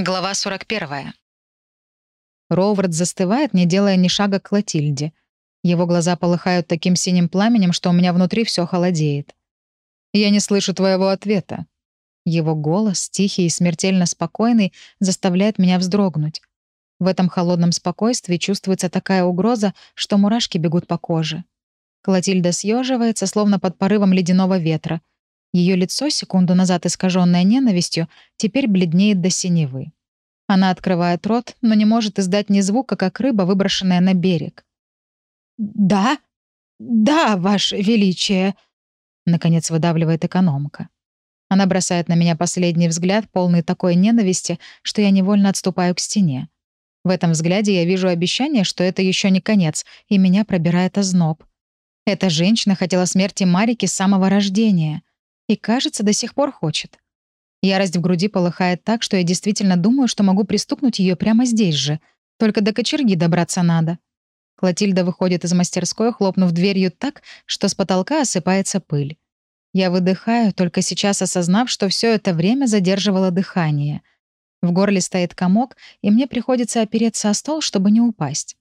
Глава 41. Роувард застывает, не делая ни шага к Клотильде. Его глаза полыхают таким синим пламенем, что у меня внутри все холодеет. «Я не слышу твоего ответа». Его голос, тихий и смертельно спокойный, заставляет меня вздрогнуть. В этом холодном спокойствии чувствуется такая угроза, что мурашки бегут по коже. Клотильда съеживается, словно под порывом ледяного ветра — ее лицо, секунду назад искаженное ненавистью, теперь бледнеет до синевы. Она открывает рот, но не может издать ни звука, как рыба, выброшенная на берег. «Да? Да, Ваше Величие!» Наконец выдавливает экономка. Она бросает на меня последний взгляд, полный такой ненависти, что я невольно отступаю к стене. В этом взгляде я вижу обещание, что это еще не конец, и меня пробирает озноб. Эта женщина хотела смерти Марики с самого рождения. И, кажется, до сих пор хочет. Ярость в груди полыхает так, что я действительно думаю, что могу пристукнуть ее прямо здесь же. Только до кочерги добраться надо. Клотильда выходит из мастерской, хлопнув дверью так, что с потолка осыпается пыль. Я выдыхаю, только сейчас осознав, что все это время задерживало дыхание. В горле стоит комок, и мне приходится опереться о стол, чтобы не упасть.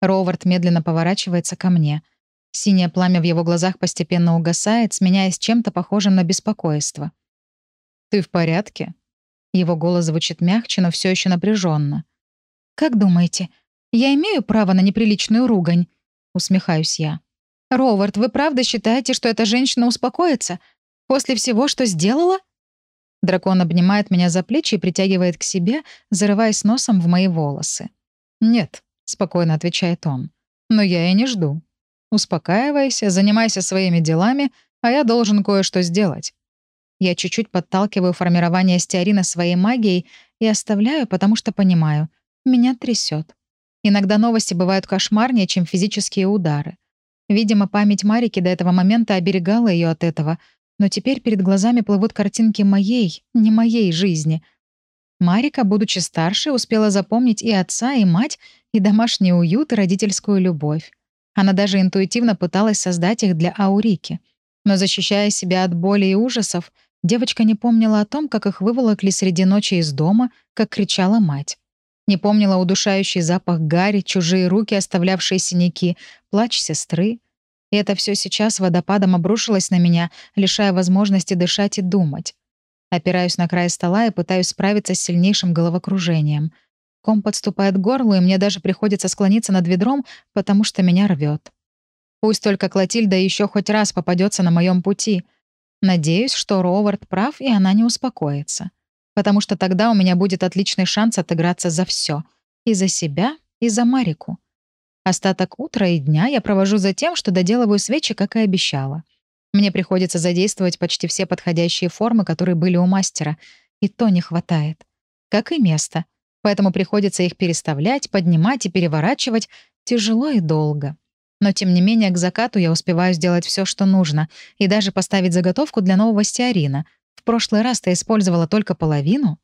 Ровард медленно поворачивается ко мне — Синее пламя в его глазах постепенно угасает, сменяясь чем-то похожим на беспокойство. «Ты в порядке?» Его голос звучит мягче, но все еще напряженно. «Как думаете, я имею право на неприличную ругань?» Усмехаюсь я. «Ровард, вы правда считаете, что эта женщина успокоится? После всего, что сделала?» Дракон обнимает меня за плечи и притягивает к себе, зарываясь носом в мои волосы. «Нет», — спокойно отвечает он. «Но я и не жду. Успокаивайся, занимайся своими делами, а я должен кое-что сделать. Я чуть-чуть подталкиваю формирование стеарина своей магией и оставляю, потому что понимаю, меня трясет. Иногда новости бывают кошмарнее, чем физические удары. Видимо, память Марики до этого момента оберегала ее от этого, но теперь перед глазами плывут картинки моей, не моей жизни. Марика, будучи старше, успела запомнить и отца, и мать, и домашний уют, и родительскую любовь. Она даже интуитивно пыталась создать их для Аурики. Но защищая себя от боли и ужасов, девочка не помнила о том, как их выволокли среди ночи из дома, как кричала мать. Не помнила удушающий запах гари, чужие руки, оставлявшие синяки, плач сестры. И это все сейчас водопадом обрушилось на меня, лишая возможности дышать и думать. Опираюсь на край стола и пытаюсь справиться с сильнейшим головокружением — Ком подступает к горлу, и мне даже приходится склониться над ведром, потому что меня рвет. Пусть только Клотильда еще хоть раз попадется на моем пути. Надеюсь, что Ровард прав, и она не успокоится. Потому что тогда у меня будет отличный шанс отыграться за все: И за себя, и за Марику. Остаток утра и дня я провожу за тем, что доделываю свечи, как и обещала. Мне приходится задействовать почти все подходящие формы, которые были у мастера. И то не хватает. Как и место — поэтому приходится их переставлять, поднимать и переворачивать тяжело и долго. Но, тем не менее, к закату я успеваю сделать все, что нужно, и даже поставить заготовку для нового стеарина. В прошлый раз ты использовала только половину.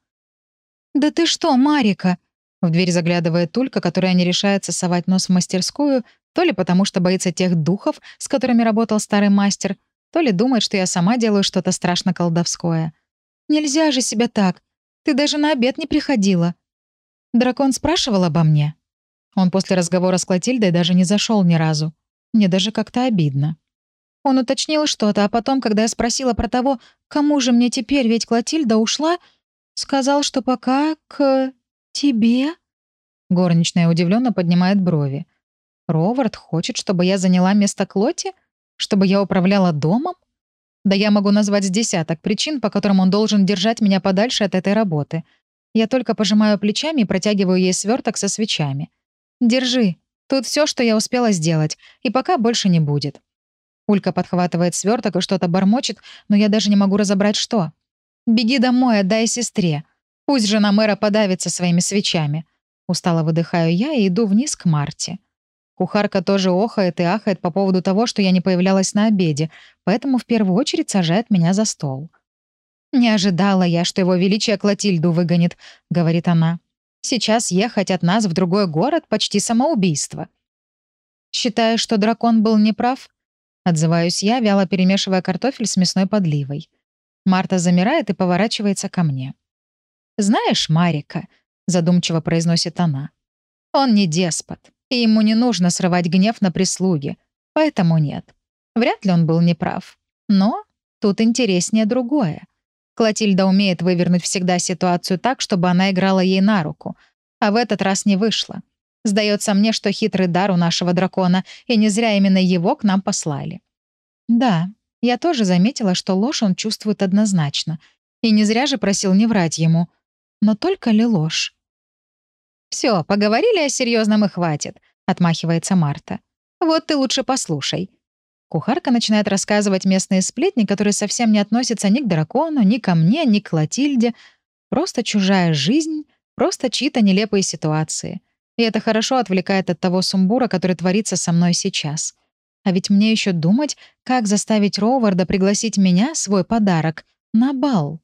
«Да ты что, Марика?» В дверь заглядывает Тулька, которая не решается совать нос в мастерскую, то ли потому, что боится тех духов, с которыми работал старый мастер, то ли думает, что я сама делаю что-то страшно колдовское. «Нельзя же себя так. Ты даже на обед не приходила». Дракон спрашивал обо мне. Он после разговора с Клотильдой даже не зашел ни разу. Мне даже как-то обидно. Он уточнил что-то, а потом, когда я спросила про того, кому же мне теперь, ведь Клотильда ушла, сказал, что пока к тебе. Горничная удивленно поднимает брови. Ровард хочет, чтобы я заняла место Клоти? Чтобы я управляла домом? Да я могу назвать с десяток причин, по которым он должен держать меня подальше от этой работы. Я только пожимаю плечами и протягиваю ей сверток со свечами. «Держи. Тут все, что я успела сделать, и пока больше не будет». Улька подхватывает сверток и что-то бормочет, но я даже не могу разобрать, что. «Беги домой, отдай сестре. Пусть жена мэра подавится своими свечами». Устало выдыхаю я и иду вниз к Марте. Кухарка тоже охает и ахает по поводу того, что я не появлялась на обеде, поэтому в первую очередь сажает меня за стол. «Не ожидала я, что его величие Клотильду выгонит», — говорит она. «Сейчас ехать от нас в другой город — почти самоубийство». «Считаешь, что дракон был неправ?» Отзываюсь я, вяло перемешивая картофель с мясной подливой. Марта замирает и поворачивается ко мне. «Знаешь, Марика», — задумчиво произносит она, — «он не деспот, и ему не нужно срывать гнев на прислуги, поэтому нет. Вряд ли он был неправ. Но тут интереснее другое. Клотильда умеет вывернуть всегда ситуацию так, чтобы она играла ей на руку, а в этот раз не вышло. Сдается мне, что хитрый дар у нашего дракона, и не зря именно его к нам послали. Да, я тоже заметила, что ложь он чувствует однозначно. И не зря же просил не врать ему. Но только ли ложь? Все, поговорили о серьезном и хватит», — отмахивается Марта. «Вот ты лучше послушай». Кухарка начинает рассказывать местные сплетни, которые совсем не относятся ни к дракону, ни ко мне, ни к Клотильде. Просто чужая жизнь, просто чьи-то нелепые ситуации. И это хорошо отвлекает от того сумбура, который творится со мной сейчас. А ведь мне еще думать, как заставить Роуварда пригласить меня, свой подарок, на бал.